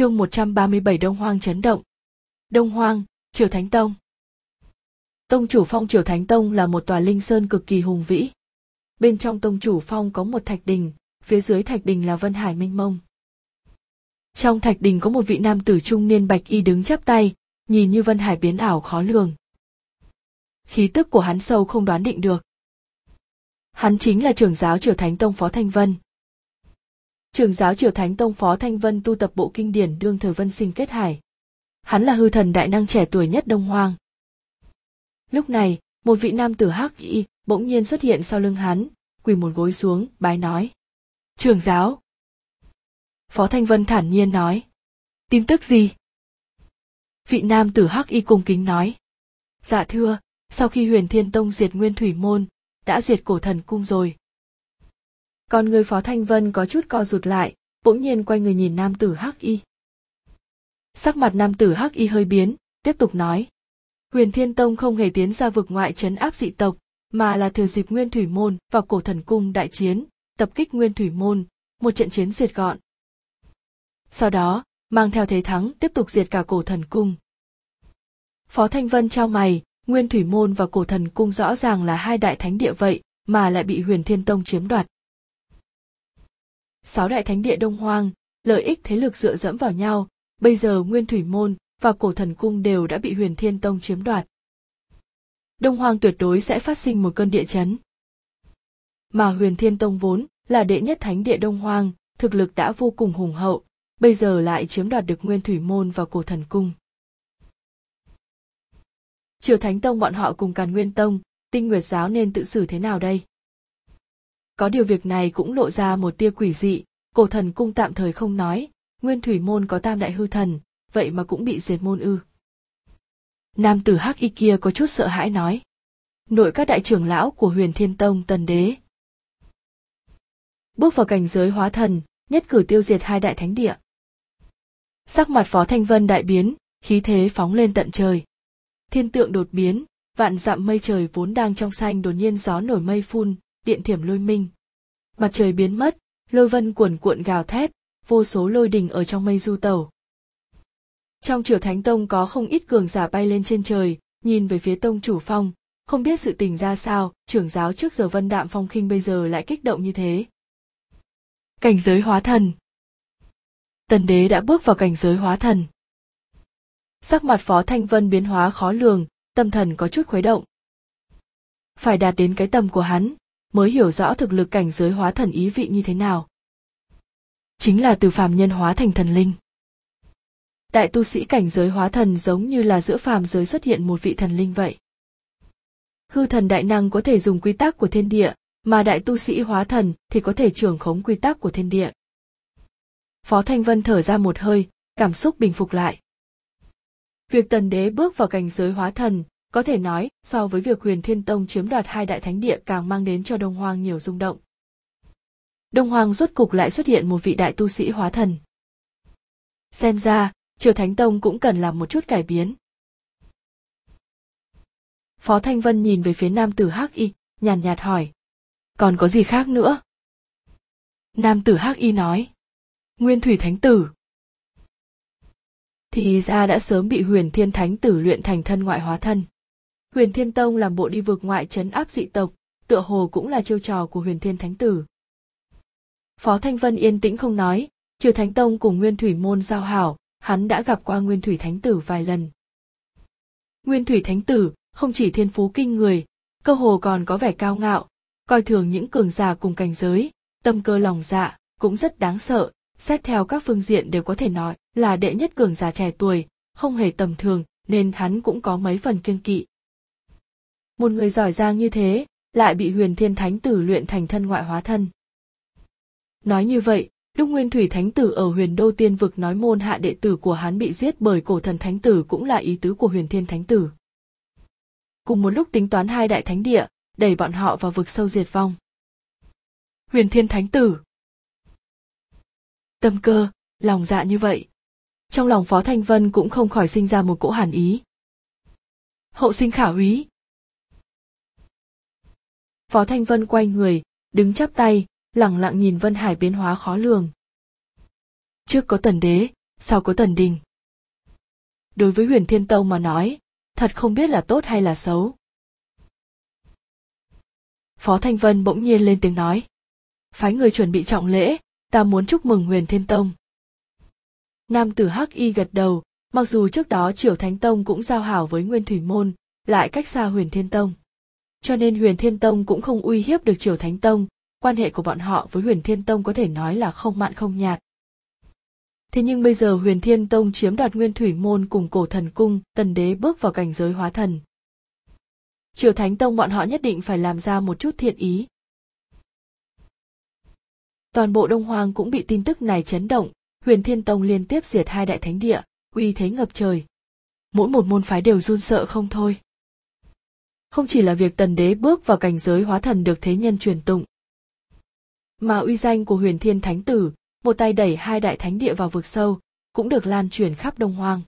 Chương 137 Đông Hoang chấn động. Đông Hoang, Triều Thánh Tông. Tông chủ phong Triều Thánh Tông là một tòa linh sơn cực kỳ hùng vĩ. Bên trong tông chủ phong có một thạch đình, phía dưới thạch đình là Vân Hải mênh mông. Trong thạch đình có một vị nam tử trung niên bạch y đứng chắp tay, nhìn như Vân Hải biến ảo khó lường. Khí tức của hắn sâu không đoán định được. Hắn chính là trưởng giáo Triều Thánh Tông Phó Thanh Vân. Trường giáo Triều Thánh Tông Phó Thanh Vân tu tập bộ kinh điển đương thời vân sinh kết hải. Hắn là hư thần đại năng trẻ tuổi nhất Đông Hoang. Lúc này, một vị nam tử hắc y bỗng nhiên xuất hiện sau lưng hắn, quỳ một gối xuống, bái nói. Trường giáo. Phó Thanh Vân thản nhiên nói. Tin tức gì? Vị nam tử hắc y cung kính nói. Dạ thưa, sau khi huyền thiên tông diệt nguyên thủy môn, đã diệt cổ thần cung rồi. Còn người phó thanh vân có chút co rụt lại, bỗng nhiên quay người nhìn nam tử hắc y. Sắc mặt nam tử hắc y hơi biến, tiếp tục nói. Huyền Thiên Tông không hề tiến ra vực ngoại trấn áp dị tộc, mà là thừa dịp Nguyên Thủy Môn và cổ thần cung đại chiến, tập kích Nguyên Thủy Môn, một trận chiến diệt gọn. Sau đó, mang theo thế thắng tiếp tục diệt cả cổ thần cung. Phó Thanh Vân trao mày, Nguyên Thủy Môn và cổ thần cung rõ ràng là hai đại thánh địa vậy, mà lại bị Huyền Thiên Tông chiếm đoạt. Sáu đại thánh địa Đông Hoang, lợi ích thế lực dựa dẫm vào nhau, bây giờ Nguyên Thủy Môn và cổ thần cung đều đã bị Huyền Thiên Tông chiếm đoạt. Đông Hoang tuyệt đối sẽ phát sinh một cơn địa chấn. Mà Huyền Thiên Tông vốn là đệ nhất thánh địa Đông Hoang, thực lực đã vô cùng hùng hậu, bây giờ lại chiếm đoạt được Nguyên Thủy Môn và cổ thần cung. Triều Thánh Tông bọn họ cùng Càn Nguyên Tông, Tinh Nguyệt Giáo nên tự xử thế nào đây? Có điều việc này cũng lộ ra một tia quỷ dị, cổ thần cung tạm thời không nói, Nguyên Thủy Môn có tam đại hư thần, vậy mà cũng bị diệt môn ư. Nam tử hắc y kia có chút sợ hãi nói. Nội các đại trưởng lão của huyền thiên tông tần đế. Bước vào cảnh giới hóa thần, nhất cử tiêu diệt hai đại thánh địa. Sắc mặt phó thanh vân đại biến, khí thế phóng lên tận trời. Thiên tượng đột biến, vạn dặm mây trời vốn đang trong xanh đột nhiên gió nổi mây phun, điện thiểm lôi minh. Mặt trời biến mất, lôi vân cuồn cuộn gào thét, vô số lôi đình ở trong mây du tẩu. Trong triều thánh tông có không ít cường giả bay lên trên trời, nhìn về phía tông chủ phong, không biết sự tình ra sao, trưởng giáo trước giờ vân đạm phong khinh bây giờ lại kích động như thế. Cảnh giới hóa thần Tần đế đã bước vào cảnh giới hóa thần. Sắc mặt phó thanh vân biến hóa khó lường, tâm thần có chút khuấy động. Phải đạt đến cái tầm của hắn, mới hiểu rõ thực lực cảnh giới hóa thần ý vị như thế nào. Chính là từ phàm nhân hóa thành thần linh. Đại tu sĩ cảnh giới hóa thần giống như là giữa phàm giới xuất hiện một vị thần linh vậy. Hư thần đại năng có thể dùng quy tắc của thiên địa, mà đại tu sĩ hóa thần thì có thể trưởng khống quy tắc của thiên địa. Phó Thanh Vân thở ra một hơi, cảm xúc bình phục lại. Việc tần đế bước vào cảnh giới hóa thần, có thể nói, so với việc huyền thiên tông chiếm đoạt hai đại thánh địa càng mang đến cho đông hoang nhiều rung động. Đông hoang rốt cục lại xuất hiện một vị đại tu sĩ hóa thần. Xem ra, triều thánh tông cũng cần làm một chút cải biến. Phó thanh vân nhìn về phía nam tử hắc y, nhàn nhạt hỏi. Còn có gì khác nữa? Nam tử hắc y nói. Nguyên thủy thánh tử. Thì ra đã sớm bị huyền thiên thánh tử luyện thành thân ngoại hóa thân huyền thiên tông làm bộ đi vượt ngoại trấn áp dị tộc, tựa hồ cũng là chiêu trò của huyền thiên thánh tử. Phó thanh vân yên tĩnh không nói triều thánh tông cùng nguyên thủy môn giao hảo, hắn đã gặp qua nguyên thủy thánh tử vài lần. Nguyên thủy thánh tử không chỉ thiên phú kinh người, cơ hồ còn có vẻ cao ngạo, coi thường những cường giả cùng cảnh giới, tâm cơ lòng dạ cũng rất đáng sợ, xét theo các phương diện đều có thể nói là đệ nhất cường giả trẻ tuổi, không hề tầm thường, nên hắn cũng có mấy phần kiêng kỵ một người giỏi giang như thế, lại bị huyền thiên thánh tử luyện thành thân ngoại hóa thân. Nói như vậy lúc nguyên thủy thánh tử ở huyền đô tiên vực nói môn hạ đệ tử của hắn bị giết bởi cổ thần thánh tử cũng là ý tứ của huyền thiên thánh tử. Cùng một lúc tính toán hai đại thánh địa, đẩy bọn họ vào vực sâu diệt vong. Huyền thiên thánh tử. Tâm cơ, lòng dạ như vậy. Trong lòng phó thanh vân cũng không khỏi sinh ra một cỗ hàn ý. Hậu sinh khả úy Phó Thanh Vân quay người, đứng chắp tay, lẳng lặng nhìn Vân Hải biến hóa khó lường. Trước có tần đế, sau có tần đình. Đối với huyền thiên tông mà nói thật không biết là tốt hay là xấu. Phó thanh vân bỗng nhiên lên tiếng nói phái người chuẩn bị trọng lễ ta muốn chúc mừng huyền thiên tông. Nam tử hắc y gật đầu mặc dù trước đó triều thánh tông cũng giao hảo với nguyên thủy môn lại cách xa huyền thiên tông cho nên huyền thiên tông cũng không uy hiếp được triều thánh tông, quan hệ của bọn họ với huyền thiên tông có thể nói là không mặn không nhạt. Thế nhưng bây giờ huyền thiên tông chiếm đoạt nguyên thủy môn cùng cổ thần cung, tần đế bước vào cảnh giới hóa thần. Triều thánh tông bọn họ nhất định phải làm ra một chút thiện ý. Toàn bộ đông hoang cũng bị tin tức này chấn động, huyền thiên tông liên tiếp diệt hai đại thánh địa, uy thế ngập trời. Mỗi một môn phái đều run sợ không thôi không chỉ là việc tần đế bước vào cảnh giới hóa thần được thế nhân truyền tụng, mà uy danh của huyền thiên thánh tử, một tay đẩy hai đại thánh địa vào vực sâu, cũng được lan truyền khắp đông hoang.